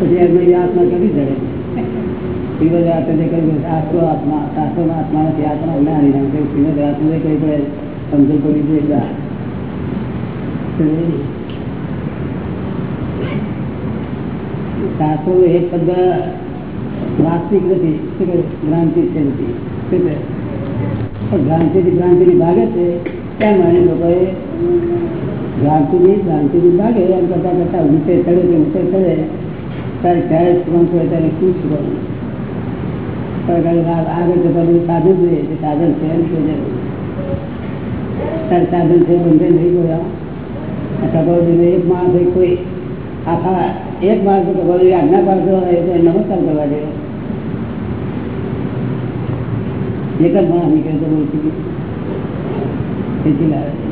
પછી એમની આત્મા કરી કહ્યું નથી આત્મા જ્ઞાની નામ કે શ્રીમદ આત્મા ભ્રાંતિ છે નથી શું કહે ભ્રાંતિ થી ભ્રાંતિ ની ભાગે છે ની ભાગે એમ કરતા કરતા ઊંચે ચડે કે ઊંચે ચડે. તારે ક્યારે શ્રમ હોય ત્યારે શું શીખવાનું આગળ જવાનું સાધુ જોઈએ કે સાધન છે એમ કે તારે સાધન છે, બંધ નહીં ગયા કબરજીને એક માણસ કોઈ, આખા એક માણસ કબરજી આજ્ઞા પાડતો હોય તો નમસ્કાર કરવા જેવો એક જ માણસ નીકળે તો બહુ ખેંચી લાવે.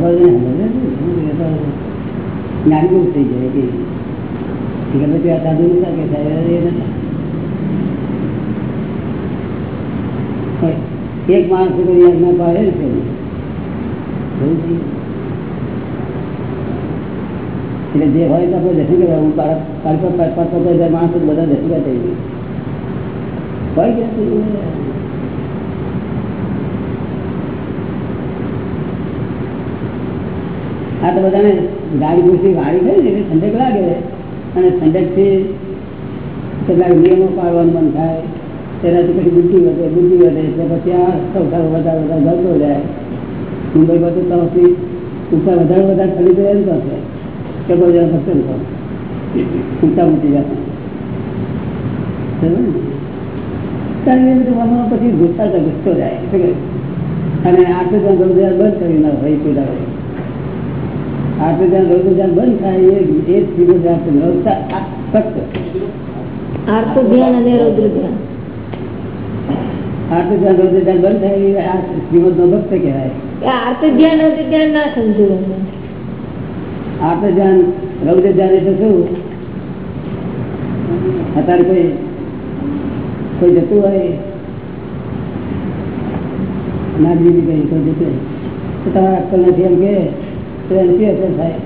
ખબર જ્ઞાની થઈ જાય કે પછી આ સાધુ નથી કે સાહેબ એ નથી એક માણસ કોઈ યજ્ઞ પાડે છે એટલે જે હોય તો આપણે દર્શન કરવા હું કાઢતો પાંચ હજાર માણસો બધા દર્શન કરવા થઈ ગયું હોય કે આ તો બધાને ગાડી ઘૂસી વાળી થઈ ને ઠંડક લાગે અને ઠંડકથી કેટલાક નિયમો પાડવાનું મન થાય, તેનાથી પછી બુદ્ધિ વધે બુદ્ધિ વધે એટલે પછી આ સૌથી વધારે વધારે ઘટતો જાય. મુંબઈ બધું તરફથી ઊંચા વધારે વધારે ચડી જાય એમ થશે કે કોઈ જણા પસંદ કરો ઉત્સાહ મૂકી જશે પછી ગુસ્સા ગુસ્સો જાય. અને આટલું પણ બંધ કરી ના હોય પીડા હોય આટલું જ્યાં બંધ થાય એ જ સીધો ફક્ત. અને જ્યાં. ગૌરવ જ્યાં બંધ થાય આ શ્રીમદ નો ભક્ત કહેવાય. રૌદ્ર ધ્યાન ના સમજુ એટલે શું? અત્યારે કોઈ કોઈ જતું હોય? ના બીજી કઈ કોઈ જતું તો તમારા અક્કલ નથી એમ કે તો એની અસર થાય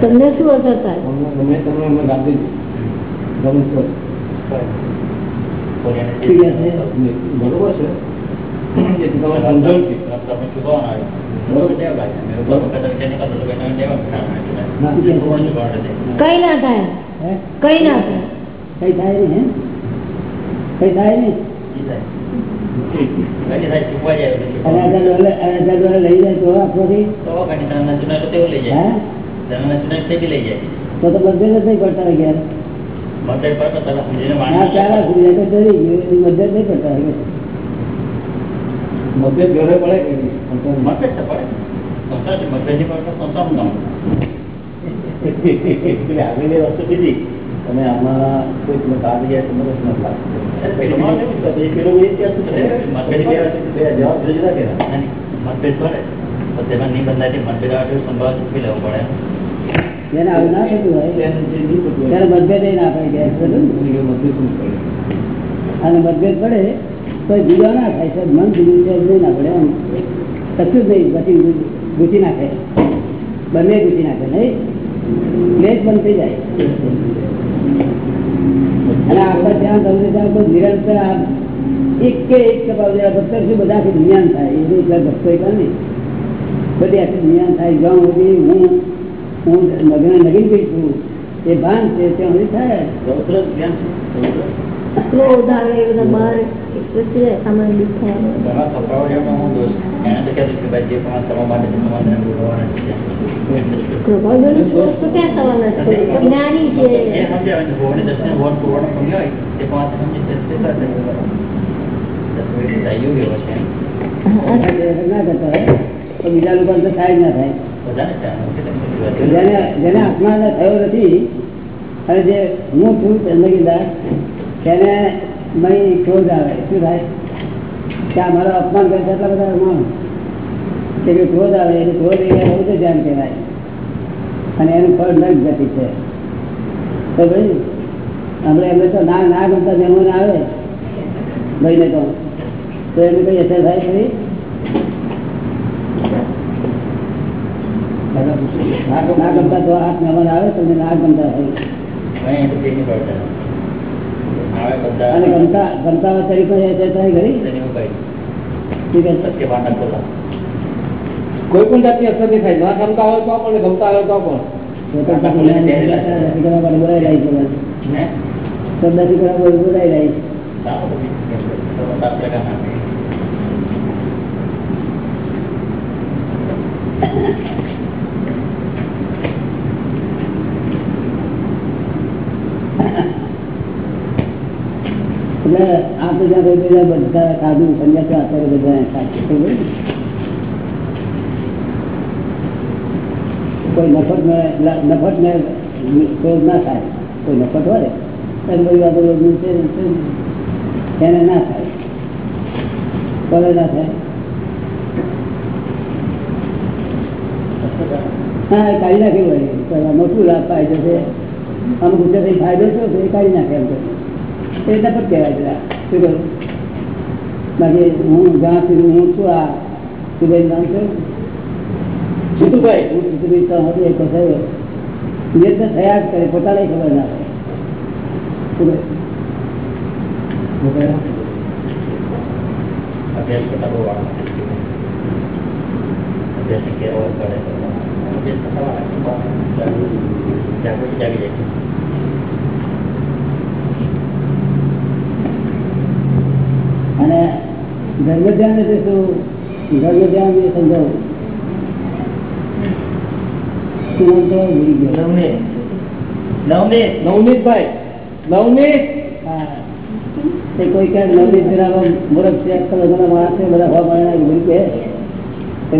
તમને શું અસર થાય બરોબર છે જેથી તમે સમજણ કઈ ના થાય હે કઈ ના થાય કઈ થાય નહીં હે કઈ થાય નહીં અને હજાર પડે પડતા મદદ નહીં પડતા ગયા મતભેદ ઘરે પડે કે નહીં? વસ્તુ કીધી તમે આમાં કોઈ ભાગ ગયા તો વસ્તુ જવાબ જુદા મતભેદ પડે તો તેમાં નિબંધાથી મતભેદ આવે સંભાવ ચૂકવી લેવો પડે. જેને આવું ના થતું હોય ત્યારે મતભેદ ના ગયા? અને મતભેદ પડે તો જુદો ના થાય છે. મન જુદું છે એમ નહીં ના પડે એમ. કશું જ નહીં પછી ગુચી નાખે બંને ગુચી નાખે નહીં? ક્લેશ બંધ થઈ જાય. એવું એટલા ભક્તો બધી આખી નિયાન થાય. જ્યાં હું હું નગર નગીન ગઈ છું, એ ભાન છે, ત્યાં સુધી થાય. બીજા લોકો થાય જ ના થાય. જેને જેને આત્મા થયો નથી અને જે હું છું ચંદ્રગીદાસ તેને મય ક્રોધ આવે. શું થાય? આ મારો અપમાન કરે છે એટલા બધા અપમાન કે ક્રોધ આવે એટલે ક્રોધ એ બહુ ધ્યાન કહેવાય. અને એનું ફળ નર્ક ગતિ છે. તો ભાઈ, આપણે એમને તો ના ના ગમતા મહેમાન આવે. ભાઈને તો તો એમને કઈ અસર થાય ખરી ના ગમતા તો આઠ મહેમાન આવે, તમને ના ગમતા હોય અહીં તો તેની પડતા આવે બધા અને સત્ય પાઠ કરતા કોઈ પણ જાતની અસર નહીં થાય ના ગમતા હોય તો પણ ગમતા હોય તો પણ. બોલાઈ બોલાઈ જાય છે. તો આપણે ત્યાં. એટલે કોઈ બધા બધા સાધુ સંન્યાસી અત્યારે બધા? કોઈ નફત ને નફત ને ક્રોધ ના થાય કોઈ નફત હોય, તો બધી વાતો. એને ના થાય કોને ના થાય હા, કાઢી નાખે વળી શું લાભ પાય છે અમુક ગુજરાતી ફાયદો છે એ કાઢી નાખે એમ એ નફત કહેવાય જરા? શું કહ્યું બાકી હું જ્યાં સુધી હું છું આ સુભાઈ નામ છું જીતુભાઈ. હું તો હતી એક નિયત થયા જ કરે પોતાને ખબર ના અભ્યાસ કરતા બહુ અભ્યાસ કેવો અભ્યાસ કરતા જાગૃતિ જાગી જાય છે. અને ધર્મ ધ્યાન એટલે શું ધર્મ ધ્યાન એ સમજાવું શું નામ તો ભૂલી ગયો નવનીત. નવનીત. નવનીતભાઈ નવનીત હા. એ કોઈ ક્યાંક નવનીત જરા મૂર્ખ છે અક્કલ વગરના માણસ છે બધા હવા ગર્ભ ધ્યાન કે શું કોઈ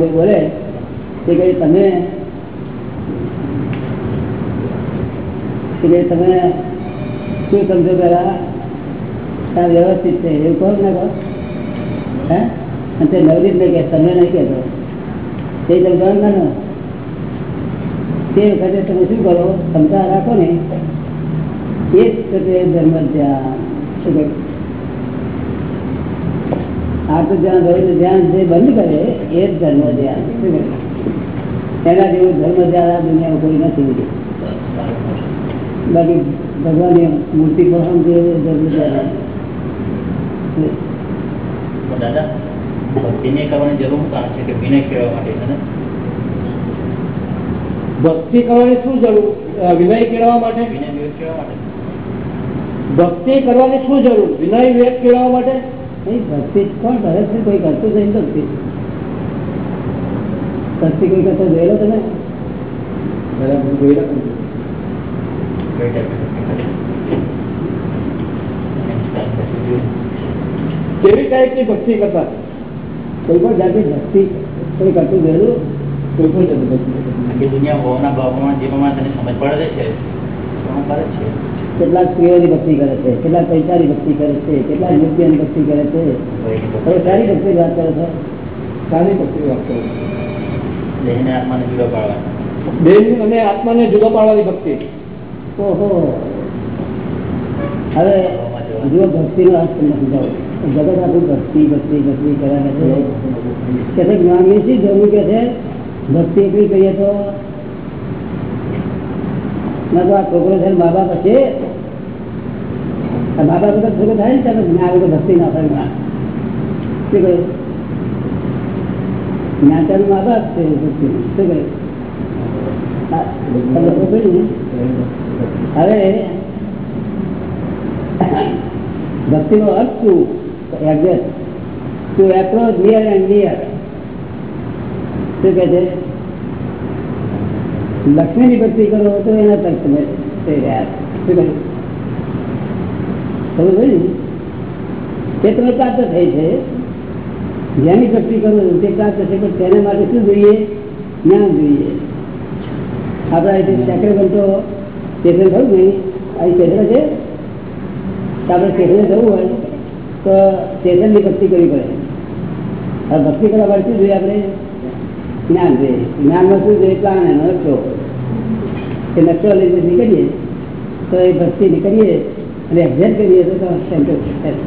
બોલે? તે કઈ તમે કે ભાઈ તમે શું સમજો પેલા વ્યવસ્થિત છે, એવું કહો ને કહો હે? અને તે નવનીત ને કે તમે નહીં કહેતો. તે સમજાવ ના ને તે વખતે તમે શું કરો? ક્ષમતા રાખો ને. એ જ તો તે ધર્મ ધ્યાન શું કહ્યું? આ તો જ્યાં ગયું ધ્યાન જે બંધ કરે, એ જ ધર્મ ધ્યાન શું કહ્યું? એના જેવું ધર્મ ધ્યાન આ દુનિયામાં કોઈ નથી. બાકી ભગવાનની મૂર્તિ પર સમજે એ ધર્મ ધ્યાન તો દાદા ભક્તિને કરવાની જરૂર કારણ છે કે વિનય કેળવવા માટે છે ને? ભક્તિ કરવાની શું જરૂર? વિનય કેળવવા માટે? વિનય વિવેક કેળવવા માટે. ભક્તિ કરવાની શું જરૂર? વિનય વિવેક કેળવવા માટે? નહીં ભક્તિ કોણ કરે છે? કોઈ કરતું નહીં ભક્તિ. ભક્તિ કોઈ કરતો જોયેલો તમે? બરાબર જોઈ રાખું છું. કઈ ટાઈપની ભક્તિ કરતા કોઈ પણ જાતની ભક્તિ કોઈ કરતું જરૂર કોઈ પણ જાતની ભક્તિ દુનિયા હોવાના ભાવમાં જે તને સમજ પડે છે છે. કેટલાક સ્ત્રીઓની ભક્તિ કરે છે કેટલાક પૈસાની ભક્તિ કરે છે કેટલાક નૃત્યની ભક્તિ કરે છે. હવે સારી ભક્તિ વાત કરે છે? સારી ભક્તિ વાત કરું દેહને આત્માને જુદો પાડવાનો દેહ અને આત્માને જુદો પાડવાની ભક્તિ. ઓહો. હવે જુઓ ભક્તિનો અર્થ તમને સમજાવું. જગત આખું ભક્તિ ભક્તિ ભક્તિ કર્યા કરે છે કે છે જ્ઞાનની શી જરૂર કે છે ભક્તિ એટલી કરીએ તો ના તો આ છોકરો છે ને મા બાપ છે આ મા બાપ વગર છોકરો થાય ને ત્યારે જ્ઞાન વગર ભક્તિ ના થાય ના શું કહ્યું જ્ઞાન ત્યારે મા બાપ છે ભક્તિ શું કહ્યું હા, તમને ખબર પડી ને? હવે ભક્તિ નો અર્થ શું એક્ઝેક્ટ ટુ શું કહે છે? લક્ષ્મીની ભક્તિ કરો તો એના તક તમે થઈ રહ્યા. શું કહે પડી ને? તે તમે પ્રાપ્ત થઈ છે. જેની ભક્તિ કરો તે પ્રાપ્ત છે પણ તેના માટે શું જોઈએ? જ્ઞાન જોઈએ. આપણા અહીંથી સેક્રેમેન્ટો સ્ટેશન થયું નહીં અહીં સ્ટેશન છે? આપણે સ્ટેશને જવું હોય. તો સ્ટેશનની ભક્તિ કરવી પડે હવે ભક્તિ કરવા માટે શું જોઈએ આપણે જ્ઞાન જોઈએ જ્ઞાનમાં શું જોઈએ પ્લાન એનો નકશો એ નકશો લઈને નીકળીએ તો એ ભક્તિ કરીએ અને એક્ઝેક્ટ કરીએ તો સંતોષ થાય.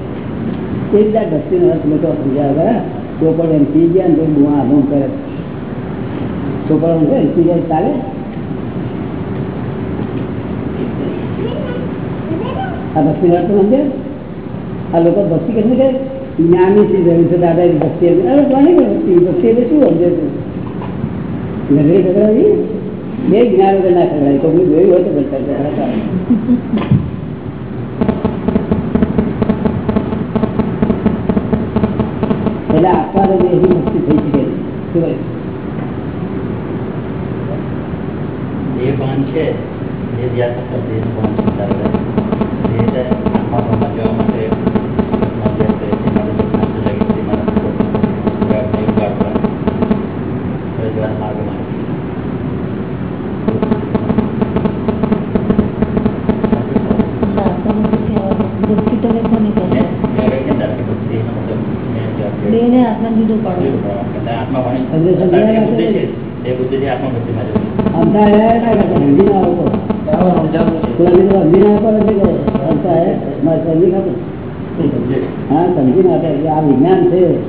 એ રીતે આ ભક્તિનો અર્થ લોકો સમજાવે તો પણ એમ પી ગયા ને તો બુઆ બૂમ કરે તો પણ એમ કહે, પી જાય ચાલે આ ભક્તિ નો અર્થ સમજે આ લોકો ભક્તિ કેટલી કે જ્ઞાની થી જરૂર છે દાદા ની ભક્તિ હતી. અરે કોની ભક્તિ ભક્તિ એટલે શું સમજે તું ઘરે ખગડાવી બે જ્ઞાન વગર ના ખગડાવી કોઈ જોયું હોય તો કરતા હતા. એટલે આપવા દે એવી ભક્તિ થઈ શકે છે. શું વિજ્ઞાન છે.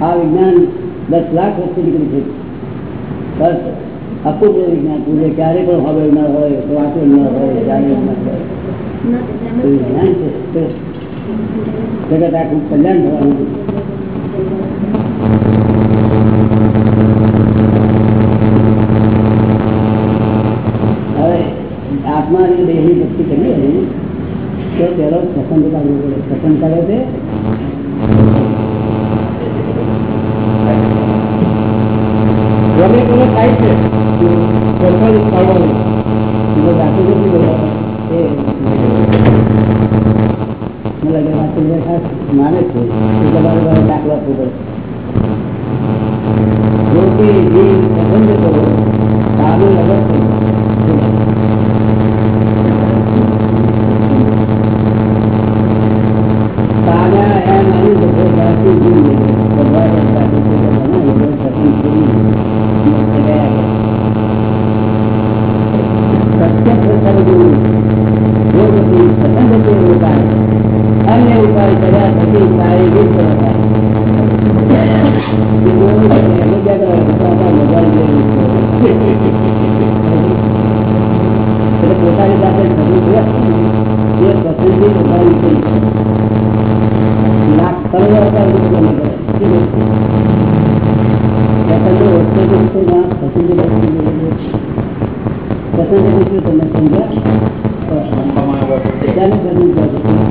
આ વિજ્ઞાન દસ લાખ વર્ષથી નીકળી છે. બસ અપૂર્વ વિજ્ઞાન પૂરે ક્યારે પણ હવે ના હોય વાંચેલ ના હોય જાણેલ ના હોય. એ વિજ્ઞાન છે. તો જગત આખું કલ્યાણ થવાનું હવે આત્માની દેહની ભક્તિ કરીએ ને તો પેલો પસંદ કરવો પડે. પસંદ કરે છે?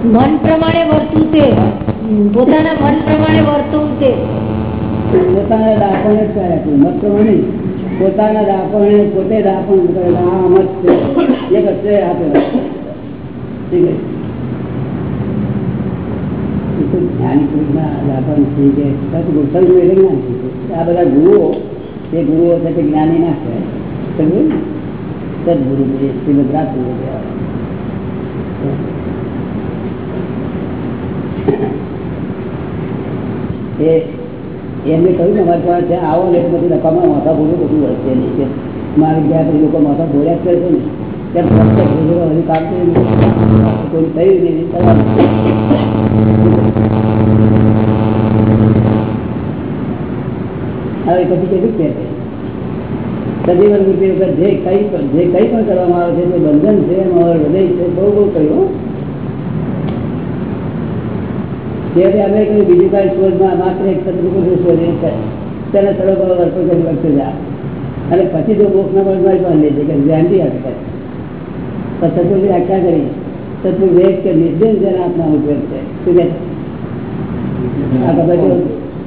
મન પ્રમાણે વર્તવું તે પોતાના મન પ્રમાણે વર્તવું તે પોતાના દાપણે જ કર્યા મત પ્રમાણે પોતાના દાપણે પોતે દાપણ કરેલા આ મત છે. એક જ છે આપે ઠીક છે એ તો બધા એમને કહ્યું ને અમારી પાસે આવો ને પછી નકામા માથા બોલું બધું વધશે નહીં કે મારે ગયા પછી લોકો માથા બોલ્યા જ કરે છે ને. હવે પછી કેટલું કે જે કઈ પણ કરવામાં આવે છે તે બંધન છે બહુ બહુ કહ્યું ત્યારે અમે કહ્યું બીજું કાંઈ શોધમાં માત્ર એક શોધીએ છે તેને સરળ ભાવ અર્પણ કરી વખતે અને પછી જો મોક્ષ ના મળે પણ લે છે કે ગેરંટી આપે તો સત્રુની વ્યાખ્યા કરી. તત્વ વેદ કે નિર્દેશ જેને આપના ઉપયોગ છે. શું કે? આ ગમે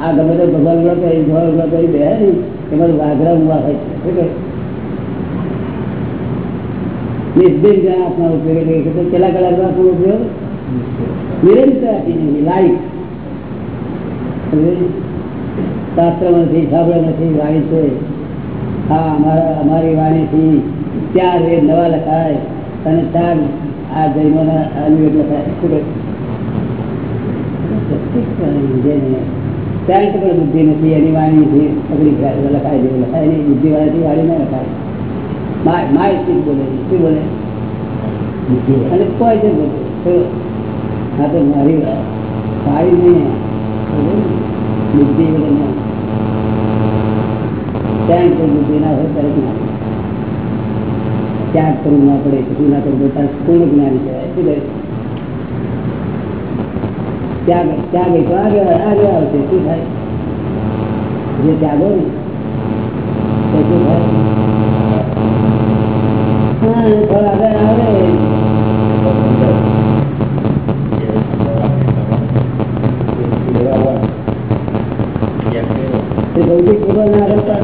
આ ગમે ભગવાન ઊભા કરી ભગવાન ઊભા કરી બે એમાં વાઘરા ઊભા થાય છે. શું કે? નિર્દેશ જેને આત્મા ઉપયોગ એટલે કેટલા કલાકનો આપનો ઉપયોગ? નિરંતર આપી લાઈફ શાસ્ત્ર નથી સાંભળે નથી વાણી છે. હા, અમારા અમારી વાણીથી ચાર વેદ નવા લખાય? અને ચાર આ જૈનો એટલે લખાય શું કહે? પ્રત્યેક પ્રાણી જેને ત્યાં પણ બુદ્ધિ નથી એની વાણીથી પકડી જાય લખાય જેવું લખાય નહીં બુદ્ધિ વાળાથી વાણી ના લખાય માય માય શું બોલે શું બોલે? અને કોઈ જ બોલે હા આ તો મારી. સારી નહીં બુદ્ધિ બોલે ત્યાં કોઈ બુદ્ધિ ના હોય તરત ના. ત્યાગ કરવું ના પડે શું ના કરવું પડે પૂર્ણ જ્ઞાન કહેવાય. શું કહે? ત્યાગ ત્યાગ એ તો આવશે. શું થાય? જે ત્યાગો ને શું થાય? હા ફળ આગળ આવે.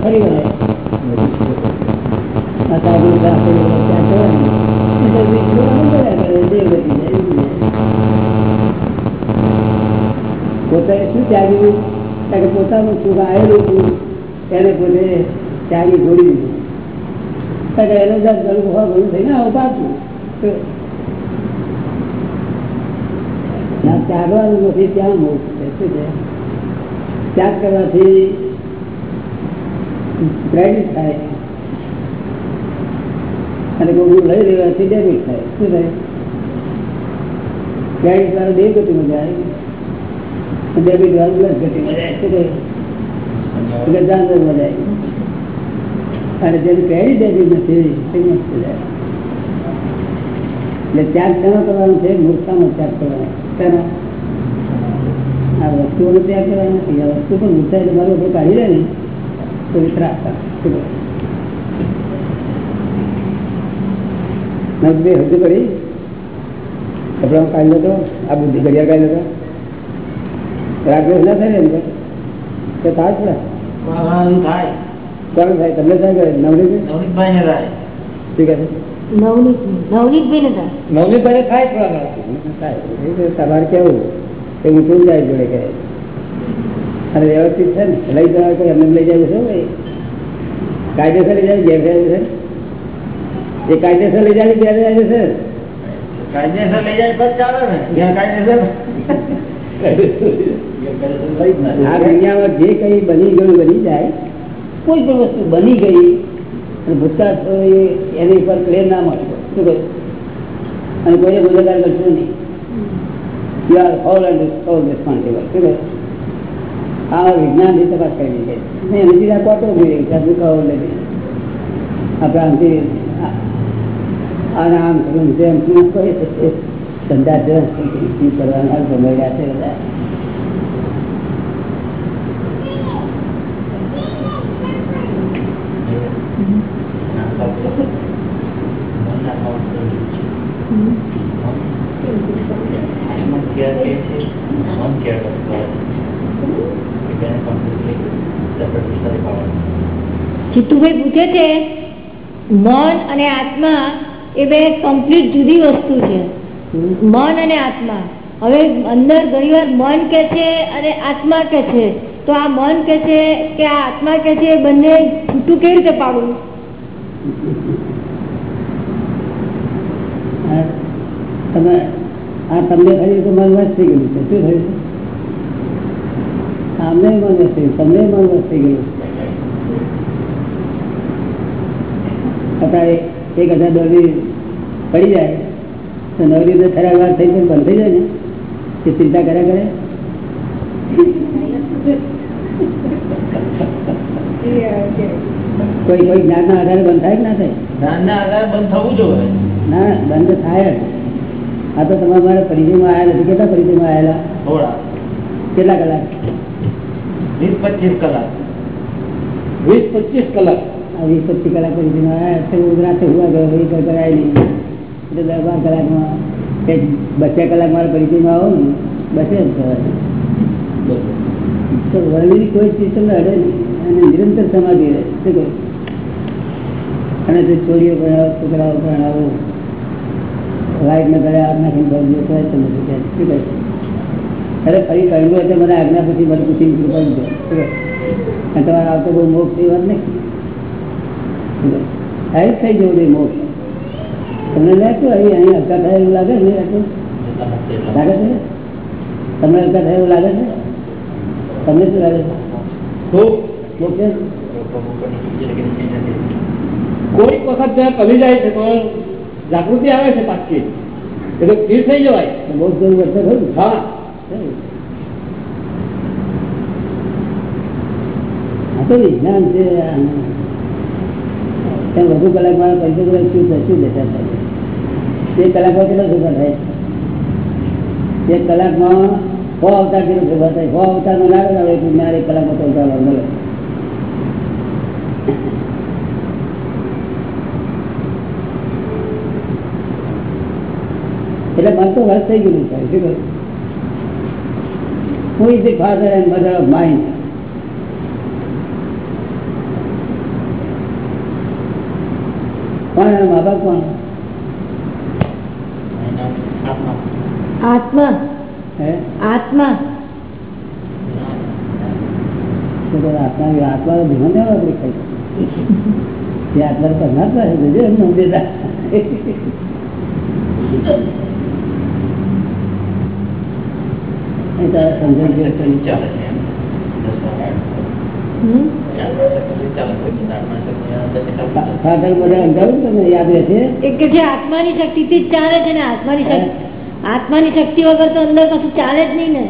ફરી વળે. શું કે પોતાનું સુખ આવેલું હતું. એને પોતે ત્યાગી છોડી દીધું. એનો દસ ઘણું હોવા ઘણું થઈને આવો ત્યાગવાનું નથી ત્યાં મોક્ષ છે. શું છે? ત્યાગ કરવાથી ક્રેડિટ થાય. અને કોઈ લઈ લેવાથી ડેબિટ થાય. શું થાય ક્રેડિટ વાળો દેવ ગતિ મજા ડેબિટ વાળું પ્લસ ગતિમાં જાય શું કહે એટલે જાનવરમાં જાય અને જેનું ક્રેડિટ ડેબિટ નથી એટલે ત્યાગ શેનો કરવાનો છે? મૂર્ખાનો ત્યાગ કરવાનો. આ વસ્તુઓનો ત્યાગ કરવાનો નથી. આ વસ્તુ પણ મૂર્ખા એટલે મારું કાઢી લે ને તો. શું કહે? નજબે હજુ કરી. કપડામાં કાઢી લેતો આ બુદ્ધિ ઘડિયાળ કાઢી લેતો રાગવેશ ના થાય ને કે? થાય છે? કોણ થાય? તમને થાય કે નવરી નવનીતભાઈ? ને થાય. શું કહે છે? નવનીત નવનીતભાઈ થાય. થાય થોડા ઘણા થાય. એ તો તમારે કેવું? એ ઊંચું જાય જોડે કે અને વ્યવસ્થિત છે ને? લઈ જવા કોઈ એમને લઈ જાય છે ભાઈ કાયદેસર લઈ જાય ગેરકાયદેસર? એ કાયદેસર લઈ જાય કે ગેરકાયદેસર? કાયદેસર લઈ જાય બસ ચાલે ને. ગેરકાયદેસર? આ દુનિયામાં જે કઈ બની ગયું, બની જાય, કોઈ પણ વસ્તુ બની ગઈ અને ભૂતકાળ એની ઉપર ક્લેર ના મળે શું કહ્યું? અને કોઈને ગુનેગાર કરશો નહીં. You are all and all responsible શું કહ્યું? આ વિજ્ઞાનની તપાસ કરી છે ને એની સીધા કોટો જોઈએ આ દુખાવો નથી આપણે આમથી આ- આમ કરવું તેમ શું કહે છે? શું કરવાના સમય છે બધા. જીતુભાઈ પૂછે છે, મન અને આત્મા એ બે કમ્પ્લીટ જુદી વસ્તુ છે. મન અને આત્મા. હવે અંદર ઘણીવાર મન કે છે અને આત્મા કે છે. તો આ મન કે છે કે આ આત્મા કે છે બંને છૂટું કેવી રીતે પાડવું તમે આ તમને થયું તો મન થઈ ગયું છે. શું થયું આમને મન વસ્ત તમને મન વસ્ત ગયું અત્યારે એક હજાર ડોલર પડી જાય. તો નવરી તો ખરા વાર થઈ પણ બંધ થઈ જાય ને? એ ચિંતા કર્યા કરે? કોઈ કોઈ જ્ઞાનના આધારે બંધ થાય કે ના થાય? જ્ઞાનના આધારે બંધ થવું જોઈએ. ના બંધ થાય જ. આ તો તમારે મારા પરિચયમાં આવ્યા નથી કેટલા પરિચયમાં આવેલા? થોડા કેટલા કલાક? વીસ પચીસ કલાક. વીસ પચીસ કલાક. વીસ પચીસ કલાક પરિચયમાં આવ્યા છે. હું રાતે હુવા ગયો એ કરાય નહીં. એટલે દસ બાર કલાકમાં કંઈક બચ્ચા કલાક મારા પરિચયમાં આવો ને, બસે જ તો કોઈ સિસ્ટમ અડે અને નિરંતર સમાધિ અને જો ચોરીઓ ભણાવો છોકરાઓ ભણાવો લાઈટ ને કરે આજ્ઞા કઈ અરે ફરી મને આજ્ઞા પછી મને પૂછીને કૃપા તમારે આવતો બહુ મોક્ષ એ વાત નહીં. શું કહે? આ જ થઈ જવું મોક્ષ. તમને લેતો અહીં અહીં હલકા થાય એવું લાગે? છે લાગે છે? તમને હલકા થાય એવું લાગે છે? તમને શું લાગે છે? કોઈક વખત જ્યાં કમી જાય છે તો જાગૃતિ આવે છે પાછી. એટલે સ્થિર થઈ જવાય. બહુ જરૂર વર્ષે ખરું હા. તો વિજ્ઞાન છે વધુ કલાકમાં પૈસા કલાક શું શું દેતા થાય? એક કલાકમાં કેટલો ભેગા થાય? એક કલાકમાં સો અવતાર કેટલો ભેગા થાય. સો અવતારમાં ના આવે એક મારે એક કલાકમાં તો મળે. એટલે મન તો વર્ષ થઈ ગયું છે, શું કરું Who is the father and mother of એના મા બાપ કોણ એના આત્મા આત્મા. આત્મા. તો તો આત્મા આત્મા ધ્યાન દેવા આપણે કઈ એ આત્મા કરનાર છે જોજો એમને સમજણ ચાલે છે શક્તિ શક્તિ આત્માની શક્તિથી જ ચાલે છે ને આત્માની શક્તિ. આત્માની શક્તિ વગર તો અંદર કશું ચાલે જ નહીં ને.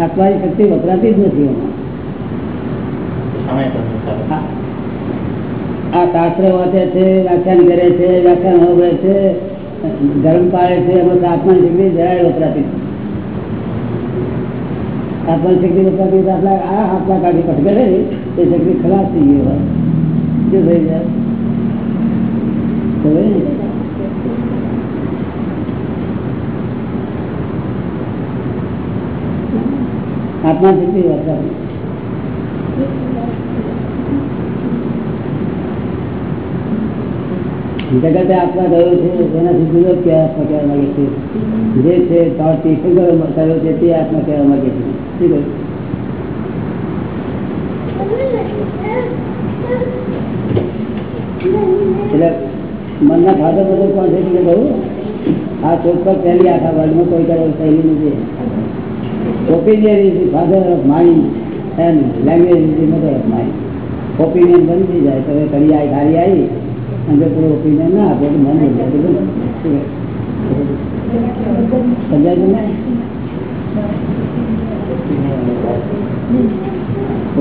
આત્માની શક્તિ વપરાતી જ નથી આ- આ શાસ્ત્ર વાંચે છે વ્યાખ્યાન કરે છે વ્યાખ્યાન હોવે છે ધર્મ પાળે છે એમાં આત્માની શક્તિ જરાય વપરાતી આત્માની શક્તિ વપરાતી આપણા આ આત્મા કાઢી પટકે ને એ શક્તિ ખલાસ થઈ ગઈ હોય. શું થઈ જાય ખબર ને? આત્મા શક્તિ વપરાતી જગતે આપવા ગયો છે એનાથી જુદો જ આત્મા કહેવા માંગે છે જે છે તોડથી ફિગરો કર્યો છે તે આત્મા કહેવા માંગે છે શું કહ્યું? એટલે મનના ફાધર બધું કોણ છે એટલે કહું આ ચોક્કસ પહેલી આખા વર્લ્ડમાં કોઈ કરે પહેલી નથી opinion is the father of mind and language is the mother of mind opinion બનતી જાય તો કરી આવી ગાડી આવી અને પૂરો ઓપિનિયન ના આપે તો મન તો સમજાય છે ને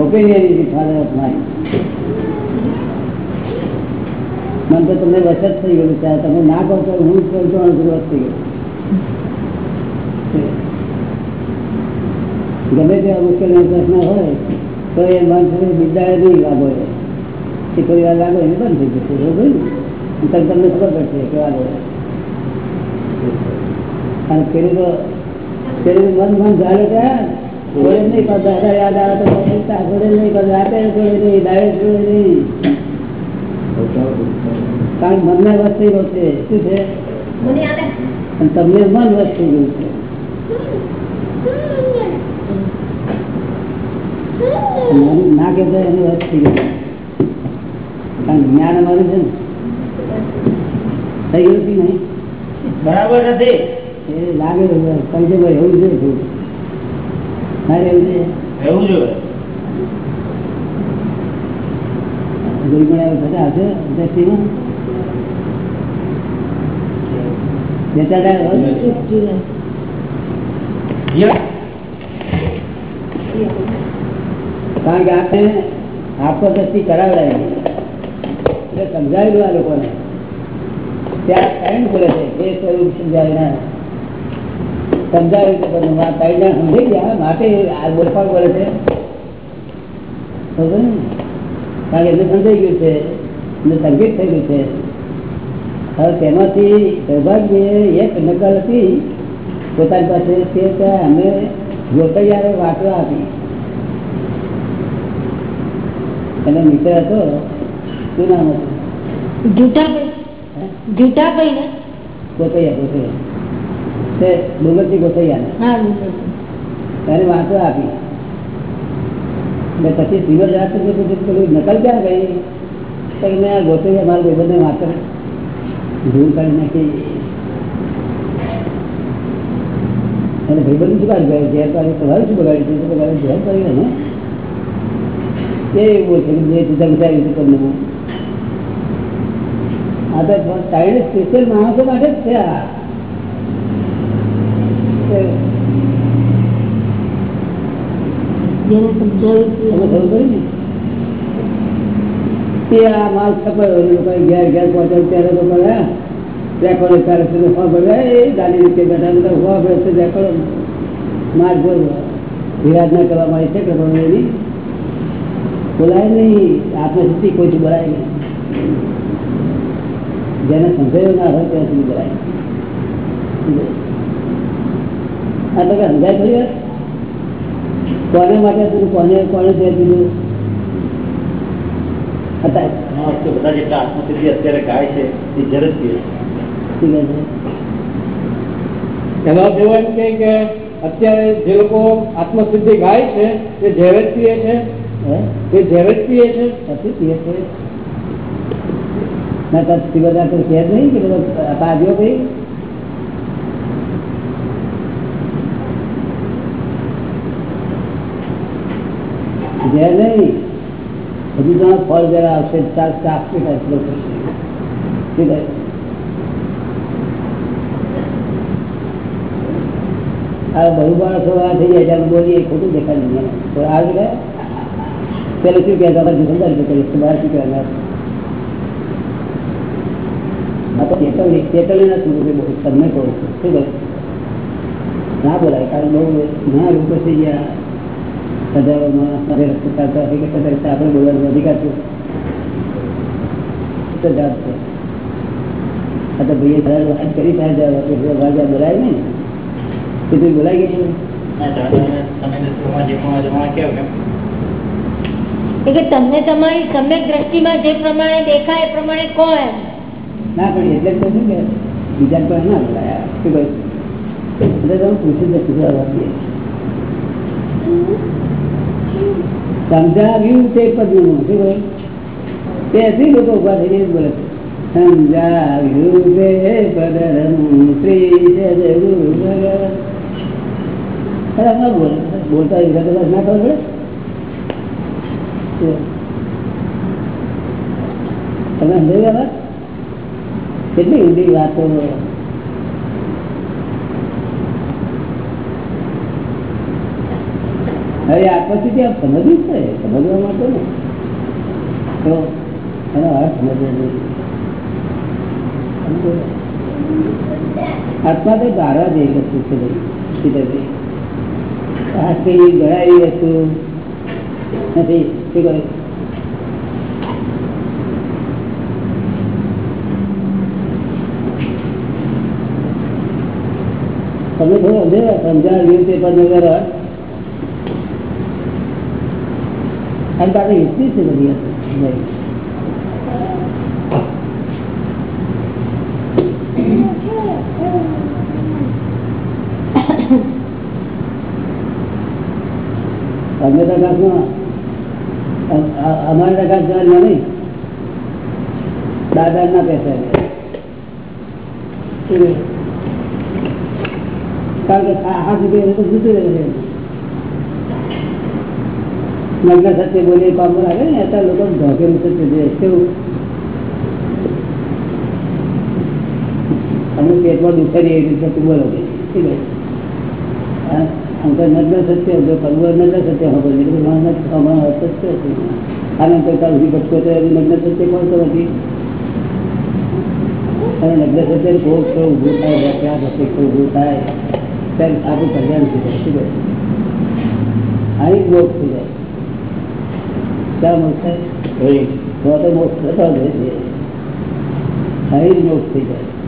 opinion is father of mind મન તો તમને વસત થઈ ગયું, ત્યારે તમે ના કહો તો હું જ કહું છું શરૂઆત થઈ ગયું. ગમે તેવા મુશ્કેલ પ્રશ્ન હોય તો એ મન છે બિદાય નહીં લાગો એ. કોઈ વાર લાગો એને બંધ થઈ જશે બરોબર ને તમને ખબર પડશે કે વાગો અને પેલું તો પેલું મન મન ચાલે ત્યાં જોડે નહીં પણ દાદા યાદ આવે તો જોડે નહીં પણ રાતે જોડે નહીં ડાયરેક્ટ જોડે નહીં. કારણ મનને વસ્ત ગયું છે. શું છે? અને તમને મન વસ્ત ગયું છે મન ના કે એની વસ્ત થઈ ગયું કારણ કે જ્ઞાન અમારું છે ને થઈ ગયું કે નહીં બરાબર નથી એ લાગે સમજે ભાઈ એવું છે થોડું મારે એવું છે એવું જોઈએ ગુરુગુણ કારણ કે આપણે આપો દ્રષ્ટિ કરાવડાવી એટલે સમજાવેલું આ લોકોને. ત્યાં કારણ બોલે છે. એ સ્વરૂપ સમજાવી ના. સમજાવ્યું છે પણ ત્રણ જણ સમજી ગયા. માટે આ બોલપાલ બોલે છે? કારણ કે એમને સમજાઈ ગયું છે. એમને સંકેત થઈ ગયું છે. હવે તેમાંથી સૌભાગ્ય એક નકલ હતી. પોતાની પાસે તે અમે જોતૈયારે વાંચવા આપી. એનો મિત્ર હતો? શું નામ હતું? જૂઠાભાઈ? જૂઠાભાઈ ને? ગોતૈયા ગોતૈયા. તે એને વાંચો આપી. એટલે પછી શિવર રાત પેલું નકલ ક્યાં ગઈ? કે મેં ગોતૈયા મારા ભાઈબંધને વાંચો ધૂળ કાઢી નાખી. અને ભાઈબંધ શું કાઢી ગયો ઝેર કાઢી તમારે શું બગાડ્યું? ઝેર કાઢી ને? એ છે કે જે સીધા વિચાર્યું તમને આ તો ત્રણ સ્પેશિયલ માણસો માટે જ છે આ. આ માલ લોકો ઘેર ઘેર પહોંચાડ ત્યારે તો કરે રેકોર્ડો ચાલે છે એ ગાડી રીતે બેઠા બધા ઊભા પડે છે રેકોર્ડો માર જો વિરાજ ના કરવા માટે છે કે એની બોલાય નહીં. આપણે કોઈ બોલાય નહીં. જેને સમજાયો ના હોય ત્યાં સુધી બોલાય. આ તો સમજાય ખરી કોને માટે કોને કોને ત્યાં બધા જેટલા આત્મસિદ્ધિ અત્યારે ગાય છે એ ઠીક છે. એમ કે કે અત્યારે જે લોકો આત્મસિદ્ધિ ગાય છે તે ઝેરજ પીએ છે. હે તે ઝેર જ પીએ છે પછી પીએ છે ના પછી બધા તો છે જ નહીં કે બધા પાડ્યો ભાઈ ઘેર નહીં હજુ તો ફળ જરા આવશે ચાર ચાર લોકો શું કહે આ બહુ માણસો આ થઈ જાય ત્યારે બોલીએ ખોટું દેખાય નહીં મને. તો આ જ ગયા પેલો શું કહેતા હતા દુકાનદાર કે કરીશ બહાર શું કહેવાય આ તો ચેતવણી ચેતવણી ના શું બહુ તમને કહું છું શું કહે ના બોલાય કારણ બહુ ઘણા લોકો થઈ ગયા હજારોમાં સાથે રસ્તો ચાલતા હકીકત તરીકે આપણે બોલવાનો અધિકાર છે તો જાત છે આ તો ભાઈએ સાહેબ વાત કરી સાહેબ વાજા બોલાય ને કે તું બોલાઈ ગઈ એ કે તમને તમારી સમ્યક દ્રષ્ટિમાં જે પ્રમાણે દેખાય એ પ્રમાણે કહો એમ. ના, પણ એટલે તો શું કે બીજા પર ના બોલાયા. શું કહ્યું? પૂછી સમજાવ્યું તે પદનું શું કહ્યું? ત્યાંથી લોકો ઊભા થઈને બોલે છે? સમજાવ્યું તે પદનું શ્રી બોલતા ના ખબર પડે? તમે સમજાવી ગયા કેટલી ઊંડી વાતો હવે આ પછી ત્યાં સમજવું છે સમજવા માટે ને. તો એનો અર્થ સમજવો આત્મા તો ગાળવા જેવી વસ્તુ છે ભાઈ ગળાવી વસ્તુ. નથી શું કહ્યું તમે થોડું સમજાવ્યા સમજાવ્યું તે પણ વગર અને તારી હિસ્ટ્રી છે બધી આ. અમે પ્રકાશમાં અ- અ- અમારા ટકા જવાના નહીં. દાદા ના પૈસા. કારણ કે હાથ સુધી તો જતું રહે છે. લગ્ન સત્ય બોલી પામો આવે ને, અત્યારે લોકો ધોકેલું સત્ય છે કેવું અમુક પેટમાં દુખે રીતે તું બોલો કે શું કહે? હા, આમ તો નગ્ન સત્ય જો કરવું હોય નગ્ન સત્ય હવે એટલે મારે નથી અમારો અર્થ જ છે. આને કોઈ તાર ઊભી ભટકો તો એની નગ્ન સત્ય કોણ તો નથી અને નગ્ન સત્ય કોઈ કોઈ ઊભું થાય ત્યાં પછી કોઈ ઊભું થાય. ત્યારે આપણું કલ્યાણ થઈ જાય શું કહે? અહીં જ મોક્ષ થઈ જાય. ક્યાં મોક્ષ થાય? તો તો મોક્ષ થતો જ હોય છે. અહીં જ મોક્ષ થઈ જાય.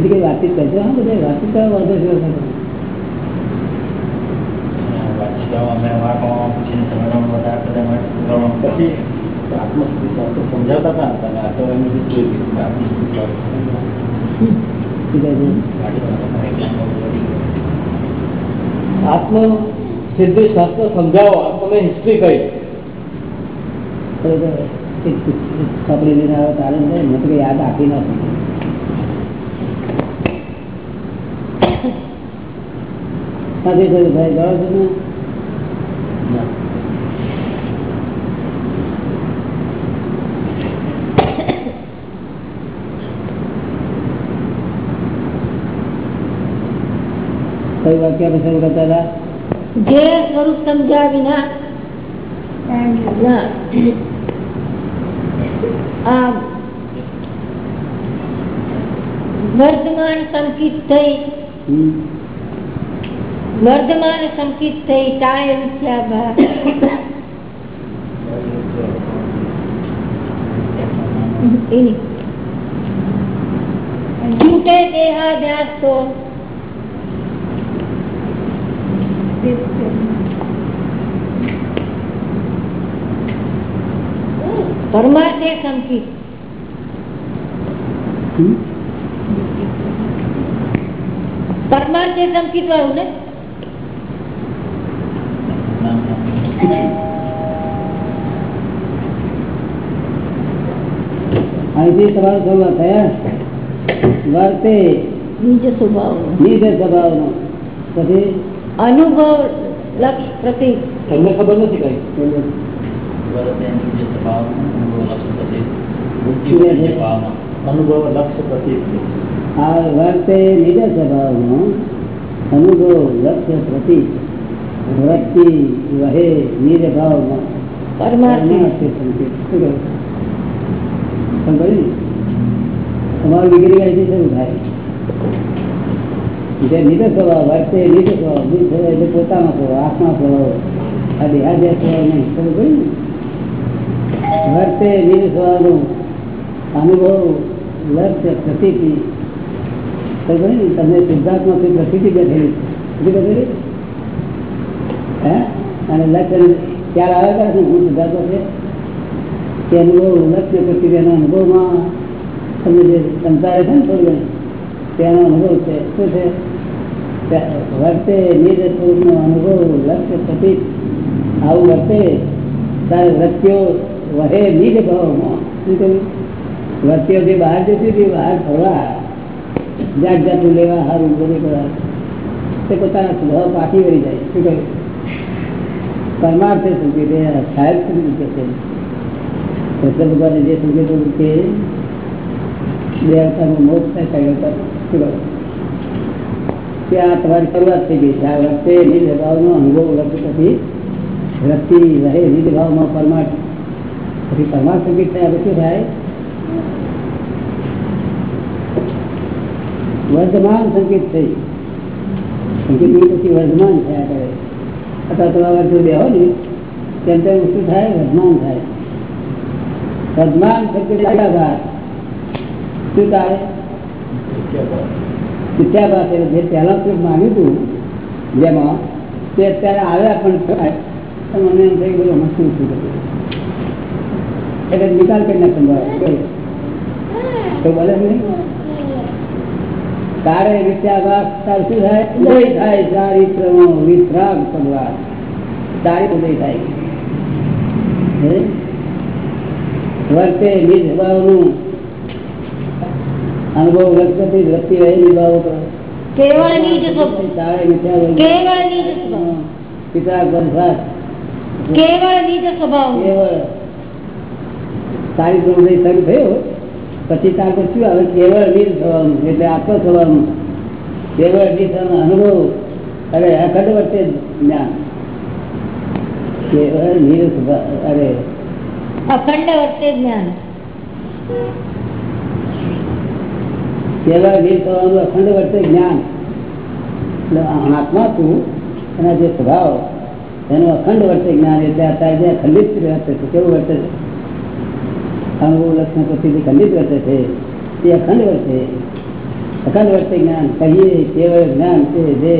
બીજી કઈ વાતચીત કરજો હા બધા વાતચીત કરવા વાંધો છે પછી આત્મસ્થિતિ શાસ્ત્ર સમજાવતા હતા ને તમે આ તો એમની history કીધી કે આત્મસ્થિતિ શાસ્ત્ર. શું કહે છે આત્મ સિદ્ધિ શાસ્ત્ર સમજાવો તમે હિસ્ટ્રી કહી બરોબર. એક કપડી લઈને આવે તારે ને મેં તો કઈ યાદ કઈ વાક્ય શરૂ કરતા હતા જે સ્વરૂપ સમજ્યા વિના વર્તમાન સંકિત થઈ વર્ધમાન સંકિત થઈ ટાળે ઉઠ્યા બા એની છૂટે દેહાધ્યાસ તો પરમાર્થે સંકિત હમ. પરમાર્થે સંકિત વાળું ને અહીંથી તમારો શરૂઆત થયા વર્તે નિજ સ્વભાવ નિજ સ્વભાવનો પછી અનુભવ લક્ષ પ્રતિક તમને ખબર નથી કઈ અનુભવ લક્ષ્ય પ્રતીક આ વર્તે નિજ સ્વભાવનો અનુભવ લક્ષ્ય પ્રતિ વૃત્તિ વહે નિજ ભાવમાં. શું? તમારું ડિગ્રી થાય? જે નિજ સ્વભાવ વર્તે નિજ સ્વભાવ. નિજ સ્વભાવ એટલે પોતાનો સ્વભાવ આત્મા સ્વભાવ. આ દેહાદ્ય સ્વભાવ નહીં. વર્તે નિજ સ્વભાવનો અનુભવ લક્ષ્ય પ્રતિથી તમને સિદ્ધાર્થમાં પ્રતિથી બેઠેલી બેઠેલી હે અને લક્ષ્ય ક્યારે આવે કરે છે હું સિદ્ધાર્થમાં છે કે અનુભવ લક્ષ્ય પ્રતિક્રિયાના અનુભવમાં તમને જે સંસારે છે ને થોડું ઘણું તેનો અનુભવ છે શું છે તે વર્તે નિજ સ્વરૂપનો અનુભવ લક્ષ્ય પ્રતિ આવું વર્તે ત્યારે વૃત્તિઓ વહે નિજ ભાવમાં શું કહ્યું વૃત્તિઓ જે બહાર જતી હતી બહાર ફરવા જાત જાતનું લેવા સારું બધું કરવા તે પોતાના સ્વભાવ પાછી વળી જાય શું કહ્યું પરમાર્થે સંકેત એ સાહેબ સુધી કે છે કૃષ્ણ ભગવાને જે સંકેતો કે બે અવતારનો મોક્ષ થાય કઈ અવતાર શું કહ્યું? કે આ તમારી શરૂઆત થઈ ગઈ છે આ વખતે નિજ ભાવનો અનુભવ લક્ષ પછી વૃત્તિ રહે નિજ ભાવમાં પરમાર્થ પછી પરમાર્થ સંકેત થયા પછી શું થાય વર્ધમાન સંકેત થઈ સંકેતની પછી વર્ધમાન થયા કરે અથવા તમારા જો બે હોય ને, તેમ તેમ શું થાય વર્ધમાન થાય. વર્ધમાન સંકેત આઘાત શું થાય એટલે જે પહેલા શ્લોક માન્યું હતું, જેમાં તે અત્યારે આવ્યા પણ મને એમ થઈ ગયું અમે શું શું એટલે નિકાલ કરીને ભાઈ તો બોલે નહીં. વિદ્યાભાસ તાર શું થાય ઉદય થાય ચારિત્રનો વિતરાગ સંવાદ. તારી ઉદય થાય. વર્તે નિજ ભાવનું અનુભવ વ્યક્તિ વ્યક્તિ રહે નિભાવો કરો કેવળ નિજ સ્વભાવ કેવળ નિજ સ્વભાવ પિતા બંધાત કેવળ નિજ સ્વભાવ કેવળ. તારી ઉદય થયું થયો. પછી ત્યાં શું આવે? કેવળ વીર થવાનું એટલે આત્મ થવાનું. કેવળ નિજ થવાનો અનુભવ. અરે અખંડ વર્તે જ્ઞાન. કેવળ નિજ અરે. અખંડ વર્તે જ્ઞાન. કેવળ નિજ થવાનું અખંડ વર્તે જ્ઞાન. એટલે આત્મા તું એના જે સ્વભાવ એનું અખંડ વર્તે જ્ઞાન એટલે અત્યારે ખંડિત રહેશે કેવું વર્તે છે? અનુભવ લક્ષણ પછી ખંડિત વર્તે છે તે અખંડ વર્તે. અખંડ વર્તે જ્ઞાન કહીએ કેવળ જ્ઞાન છે જે.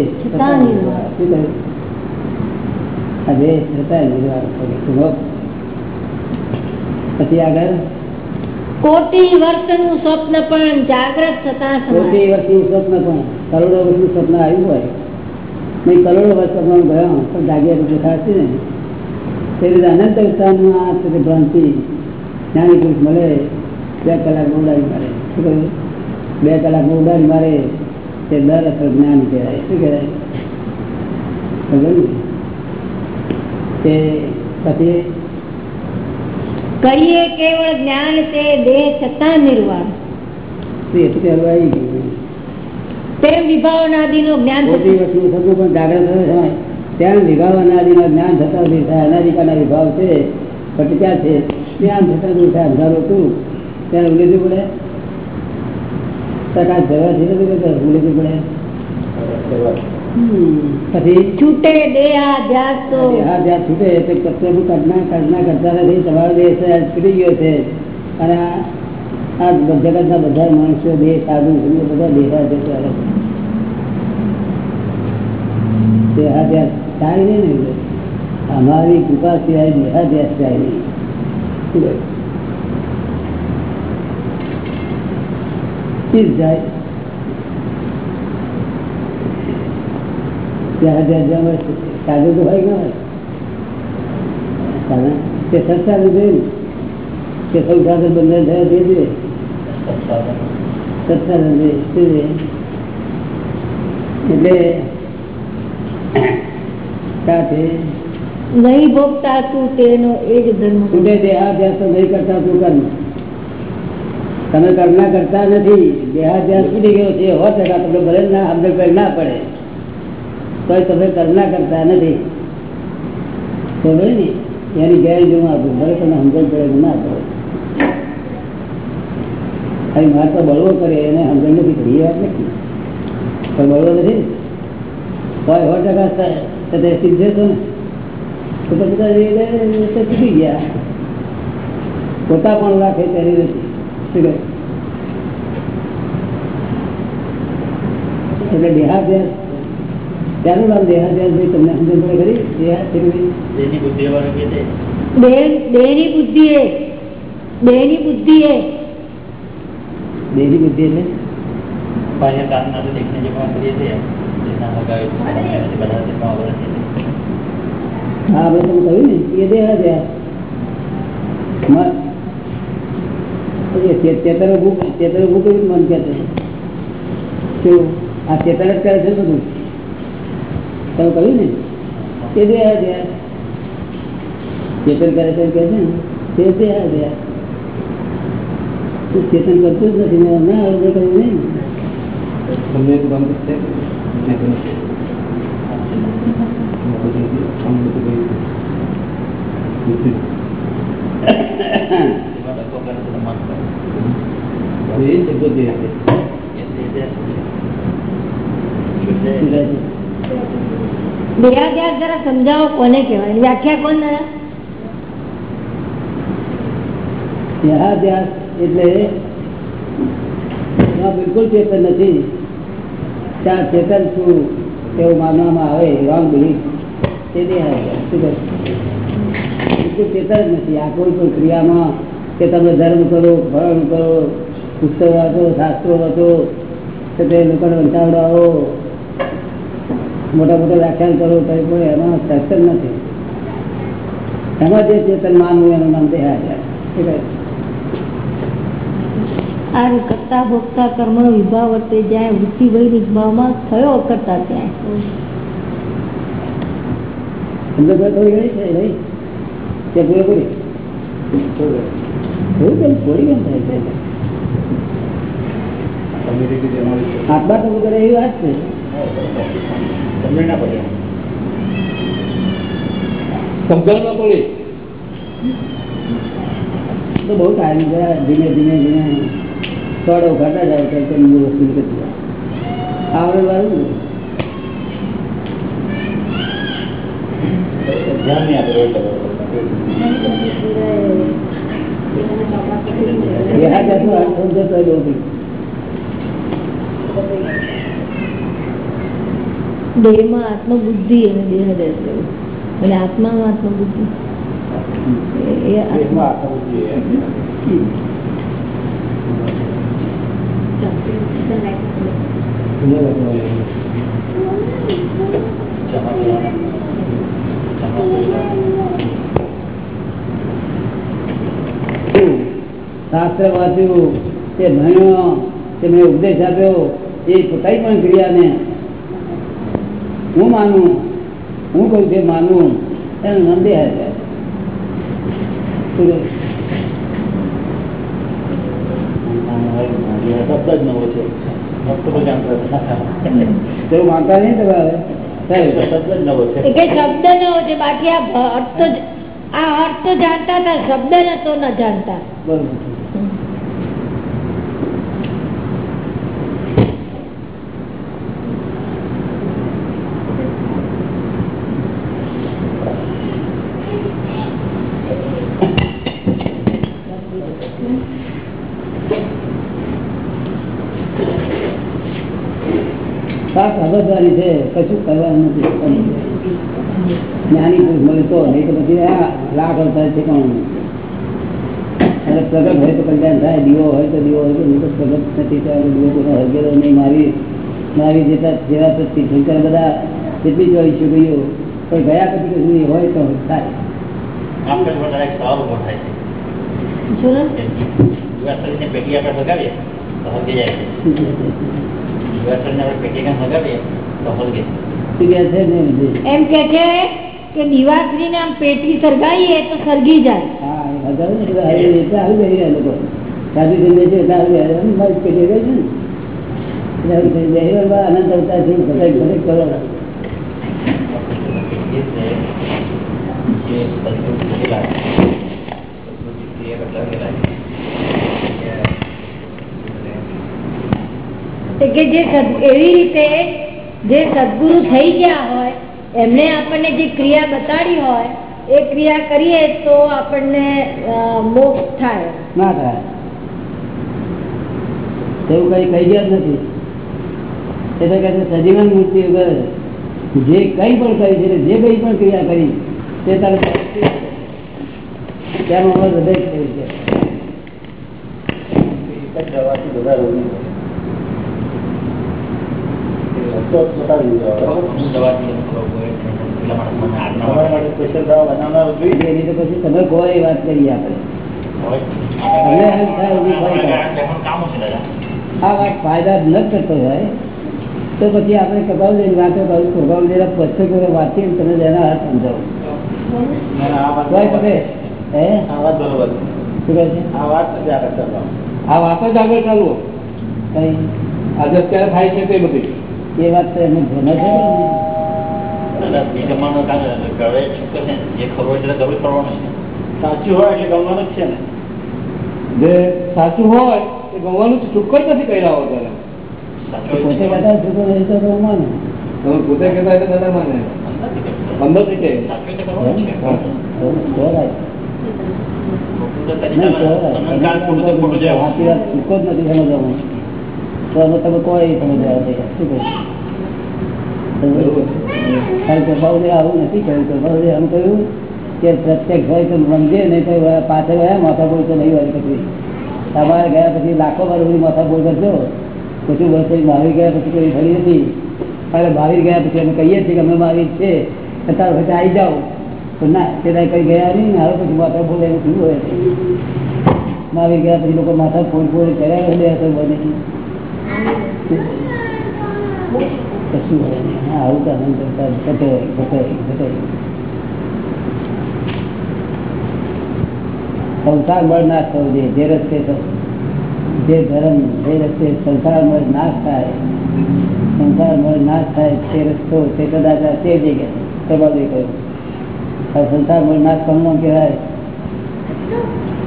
પછી આગળ? કોટી વર્ષનું સ્વપ્ન પણ જાગ્રત થતા કોટી વર્ષનું સ્વપ્ન પણ કરોડો વર્ષનું સ્વપ્ન આવ્યું હોય. નહીં કરોડો વર્ષ સ્વપ્ન ગયો પણ જાગ્યા થશે ને તે રીતે અનંત ભ્રાંતિ જ્ઞાની પુરુષ મળે બે કલાક ઉડાડી મારે. શું કહ્યું? બે કલાક ઉડાડી મારે તે દર અસર જ્ઞાન કહેવાય. શું કહેવાય? ને? તે પછી કરીએ કેવળ જ્ઞાન તે દેહ છતાં નિર્વાણ. તે એટલું કહેવાય આવી ગયું? પ્રેમ વિભાવનાદિનો જ્ઞાન ખોટી વસ્તુ થતું પણ જાગ્રત હોય ત્યાં વિભાવનું જ્ઞાન થતા થાય અનાદિકાના વિભાવ છે પણ ક્યાં છે. જ્ઞાન જતા નથી અંધારું હતું ત્યારે ઉલેજવું પડે. પ્રકાશ જવા છે ઉલેજવું પડે. પછી છૂટે દેહા ધ્યાસ તો. હા જ્યાં છૂટે તે કચરાનું કલ્પના કલ્પના કરતા નથી તમારો દેહ છૂટી ગયો છે. અને આ- આ જગતના બધા માણસો દેહ સાધુ બધા દેહા છે દેહાધ્યાસ ચાલી નહીં ને અમારી કૃપા સિવાય દેહાધ્યાસ થાય નહીં. કહે? ચીજ જાય દેહાધ્યાસ જવા સાધુ તો હોય ના હોય તે સત્સાધુ જોયું કે સંસાધન બંધન થયા તે જોઈએ સત્સાધન? એટલે સાથે નહીં ભોગતા તું તેનો એ જ ધર્મ. છૂટે દેહાધ્યાસ તો નહીં કરતા તું કર્મ. તમે કલ્પના કરતા નથી દેહાધ્યાસ છૂટી ગયો છે હો ટકા તમને ભલે ના સમજણ કઈ ના પડે. તો તમે કલ્પના કરતા નથી. તો ને, એની ગેરંટી હું આપું, ભલે તમે સમજણ પડે ના પડે. અહીં માર તો બળવો કરે, એને સમજણ નથી કરી વાત નથી. પણ બળવો નથી. હોય સો ટકા સિદ્ધે તો ને. તો ગયા. પોતા પણ રાખે તેની નથી. શું કહે? એટલે દેહાભ્યાસ ત્યાંનું નામ દેહાભ્યાસ ભાઈ તમને સમજણ પડે ખરી? દેહા છે કે નહીં? તેની બુદ્ધિ દેહની બુદ્ધિ એ. દેહની બુદ્ધિ એ. દેહની બુદ્ધિ એટલે? બાહ્ય કામના તો દેખને જે પણ કરીએ છીએ તેના લગાવે છે બધા તે પણ અવર છે હા, ભાઈ, તમે કહ્યું ને, એ પછી ચે- ચેતન ઉભું ચેતન ઉભું કર્યું મન કે છે? જ કરે છે બધું? તમે કહ્યું ને? એ દેહાદ્યાસ ચેતન કરે છે કહે છે તે દેહાદ્યાસ તો ચેતન કરતું જ નથી, ને હવે કહ્યું નહીં. તમને છે? મેં કહ્યું છે. આમ બધું કહ્યું. બુદ્ધિ. એમાં ડખો કરે તો મન કરે એ છે બુદ્ધિ આપે. એ તે છૂટે દેહાધ્યાસ જરા સમજાવો કોને કહેવાય એની વ્યાખ્યા કોણ દાદા દેહાદ્યાસ એટલે એમાં બિલકુલ ચેતન નથી ત્યાં ચેતન છું એવું માનવામાં આવે રોંગ બિલીફ તે દેહાદ્યાસ શું કહે? બિલકુલ જ નથી. આ કોઈ કોઈ ક્રિયામાં કે તમે ધર્મ કરો ફળ કરો પુસ્તકો વાંચો શાસ્ત્રો વાંચો કે તે લોકોને વંચાવડાવો મોટા મોટા વ્યાખ્યાન કરો તો પણ એમાં સત્સંગ નથી. એમાં જે ચેતન માનવું એનું નામ દેહા આ કરતા ભોગતા કર્મ વિભાવ વર્તે જ્યાં વૃત્તિ વૈદિક ભાવમાં થયો કરતા ત્યાં. સમજો થોડી ઘણી છે તે પૂરેપૂરી. આત્મા એવી વાત છે. સમજણ ના પડે સમજણ ન પડી તો બહુ ટાઈમ છે ધીમે ધીમે ધીમે. થોડો ઘટા જાય તો વસ્તુ નીકળતી જાય આવડે વાળું ધ્યાન નહીં આપે દેહમાં આત્મબુદ્ધિ અને દેહાદેશ અને આત્મામાં આત્મબુદ્ધિ. એ- એ. આત્મા દેશમાં આત્મબુદ્ધિ એ. પુનઃ રચના એ. ક્ષમા કરવાના ક્ષમા કરવાના શું? શાસ્ત્ર વાંચ્યું તે ભણ્યો તે મેં ઉપદેશ આપ્યો એ પોતાની પણ ક્રિયાને હું માનું હું કહું છું માનવું એનું નામ દેહાદ્યાસ શબ્દ જ નવો છે? એવું માનતા નહીં તો હવે. શબ્દ જ નવો છે શબ્દ નવો છે બાકી આ અર્થ જ- આ અર્થ જાણતા હતા શબ્દ નતો ન જાણતા. બરોબર. સમજવાની છે કશું કરવાનું નથી જ્ઞાની પુરુષ મળે તો નહીં તો પછી લાખ અવતાર છે કોણ? એટલે પ્રગટ હોય તો કલ્યાણ થાય દીવો હોય તો દીવો હોય તો નહીં તો પ્રગટ નથી થાય દીવો કોઈ હરગેલો નહીં. મારી મારી જેટલા જેવા તો તીર્થંકર બધા કેટલી જોઈશું ગયું કોઈ ગયા પછી કશું હોય તો થાય શું પેટી આપણે લગાવીએ તો હલકી જાય ને? એમ કે છે કે દિવાસળીને આમ પેટી સળગાવીએ તો સળગી જાય. ને ને અનંત અવતાર છે ભટક ભટક કરો જે સદગુરુ કહેવાય સદગુરુજી ક્રિયા કરતા કહેવાય એ કે જે એવી રીતે જે સદગુરુ થઈ ગયા હોય એમણે આપણને જે ક્રિયા બતાડી હોય એ ક્રિયા કરીએ તો આપણને મોક્ષ થાય. ના થાય. એવું કઈ કહી ગયા જ નથી. એટલે કે સજીવન મૂર્તિ વગર જે કઈ પણ કરી છે જે કઈ પણ ક્રિયા કરી તે તારે ત્યાં અમારું હૃદય થયું છે? તમે કહો વાત કરીએ આ વાત ફાયદા ન કરતો હોય. તો પછી આપણે કબાવ લઈને વાંચો કરું લઈને પુસ્તકો વાંચીએ તમે જેના હાથ સમજાવો આ વાત જ આગળ ચાલવો કઈ? આજે અત્યારે થાય છે તે બધી. એ વાત તો એમને ભણે છે સાચું હોય એટલે ગમવાનું જ છે ને. જે સાચું હોય એ ગમવાનું ચૂક જ નથી કર્યા હોય પોતે છે. છૂટો રહે તો તો તમે પોતે કહેતા એટલે દાદા માને. અંદરથી કરવું. અંદરથી સાચું તો કરવાનું જ છે. તો કહેવાય. તો કરી નહીં, ચાલે. કહેવાય. તમને કાલ ખોટું તો ખોટું જાય. સાચી વાત છૂટકો જ નથી સમજવાનું તો હવે તમે જવા દે શું કહ્યું હોય પાછળ ગયા પછી તમારે કોઈ ફરી નથી અરે મહાવીર ગયા પછી અમે કહીએ છીએ કે અમે મહાવીર છે છતાં પછી આવી જાઓ તો ના તે કઈ ગયા નહીં ને હવે પછી માથા બોલે એવું થયું હોય મહાવીર ગયા પછી લોકો માથા ફોડ ફોડ કર્યા કરે બને તો સંસાર બળ નાશ થવો જોઈએ જે રસ્તે જે ધર્મ જે રસ્તે સંસાર મળ નાશ થાય સંસાર મળ નાશ થાય તે રસ્તો તે કદાચ તે જગ્યા પ્રભાવે કહ્યું આ સંસાર મળ નાશ કરવાનો કહેવાય.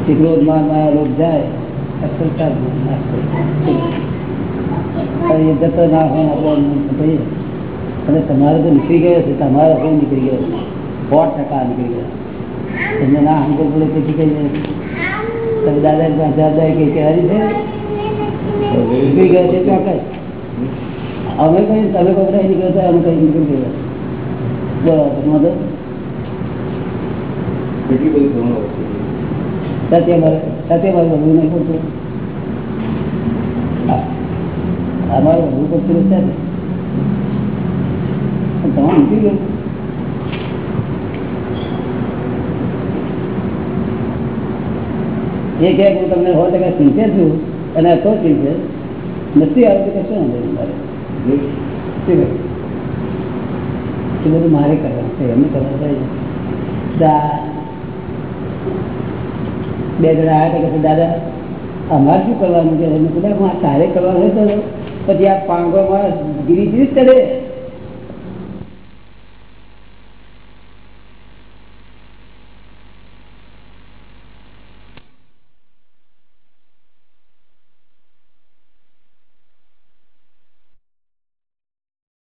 ક્રોધ માર માયા લોભ જાય સંસાર નાશ થાય એ જતો ના હોય ને આપણે એમ કહીએ અને તમારે તો નીકળી ગયો છે તમારો કોઈ નીકળી ગયો છે સો ટકા નીકળી ગયો તમને ના હંકો બોલે તેથી કહીએ તમે દાદા પાસે દાદા કઈ કહેવાની છે નીકળી ગયા છે ચોક્કસ અમે કઈ તમે કોઈ નહીં નીકળતા અમે કઈ નીકળી ગયા બરાબર મદદ કેટલી બધી ધોરણો વસ્તુ સત્ય મારે સત્ય મારે વધુ નહીં પડતું હા. અમારે વધુ એ કે હું તમને હો ટકા સિન્સિયર છું અને તો સિન્સિયર નથી આવતું કે નહીં મારે? શું એ બધું મારે કરવાનું છે એમને કરવાનું થાય બે જણા આવ્યા કે દાદા અમારે શું કરવાનું છે? એમને કીધું, "હું આ તારે કરવાનું હોય તો. પછી આ પાંગોમાં ધીરે ધીરે ચડે.